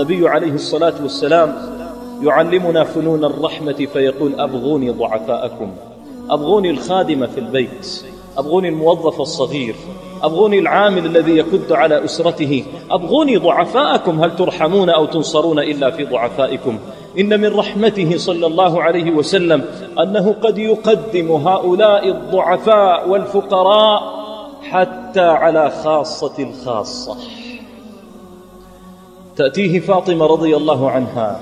النبي عليه الصلاة والسلام يعلمنا فنون الرحمة فيقول أبغوني ضعفاءكم أبغوني الخادم في البيت أبغوني الموظف الصغير أبغوني العامل الذي يكد على أسرته أبغوني ضعفاءكم هل ترحمون أو تنصرون إلا في ضعفائكم؟ إن من رحمته صلى الله عليه وسلم أنه قد يقدم هؤلاء الضعفاء والفقراء حتى على خاصة الخاصة. تأتيه فاطمة رضي الله عنها.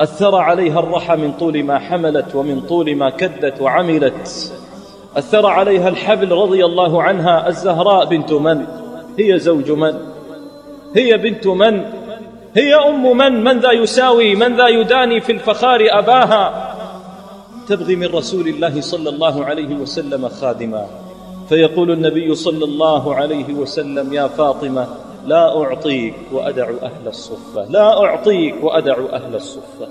أثر عليها الرحى من طول ما حملت ومن طول ما كدت وعملت. أثر عليها الحبل رضي الله عنها الزهراء بنت من؟ هي زوج من؟ هي بنت من؟ هي أم من؟ من ذا يساوي؟ من ذا يداني في الفخار أباها؟ تبغي من رسول الله صلى الله عليه وسلم خادما. فيقول النبي صلى الله عليه وسلم يا فاطمة لا أعطيك وأدع أهل الصفة. لا أعطيك وأدع أهل الصفة.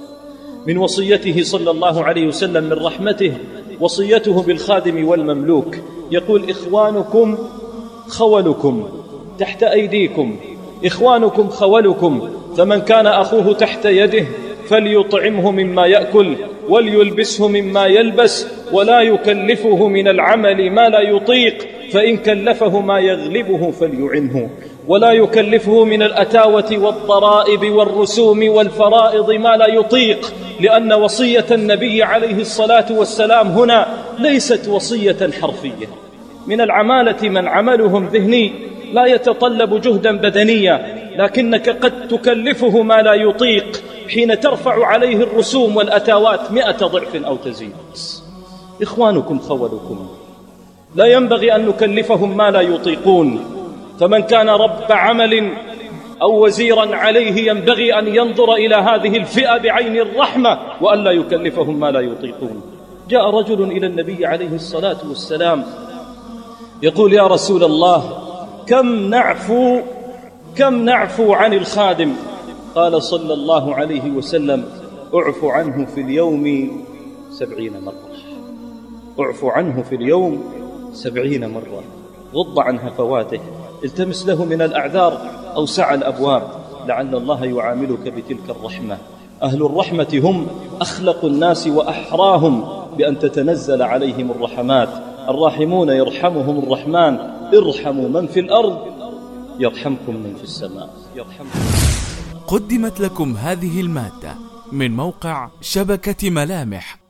من وصيته صلى الله عليه وسلم من رحمته وصيته بالخادم والمملوك. يقول إخوانكم خولكم تحت أيديكم. إخوانكم خولكم. فمن كان أخوه تحت يده فليطعمه مما يأكل وليلبسه مما يلبس ولا يكلفه من العمل ما لا يطيق. فإن كلفه ما يغلبه فليعنه. ولا يكلفه من الأتاوة والضرائب والرسوم والفرائض ما لا يطيق لأن وصية النبي عليه الصلاة والسلام هنا ليست وصية حرفية. من العمالة من عملهم ذهني لا يتطلب جهدا بدنيا لكنك قد تكلفه ما لا يطيق حين ترفع عليه الرسوم والأتاوات مئة ضعف أو تزيد. إخوانكم خولكم. لا ينبغي أن نكلفهم ما لا يطيقون. فمن كان رب عمل أو وزيرا عليه ينبغي أن ينظر إلى هذه الفئة بعين الرحمة وأن لا يكلفهم ما لا يطيقون. جاء رجل إلى النبي عليه الصلاة والسلام يقول يا رسول الله كم نعفو كم نعفو عن الخادم؟ قال صلى الله عليه وسلم أعف عنه في اليوم سبعين مرة. أعف عنه في اليوم سبعين مرة. غض عن هفواته. التمس له من الأعذار أوسع الأبواب. لعل الله يعاملك بتلك الرحمة. أهل الرحمة هم أخلق الناس وأحراهم بأن تتنزل عليهم الرحمات. الراحمون يرحمهم الرحمن. ارحموا من في الأرض يرحمكم من في السماء. قدمت لكم هذه المادة من موقع شبكة ملامح.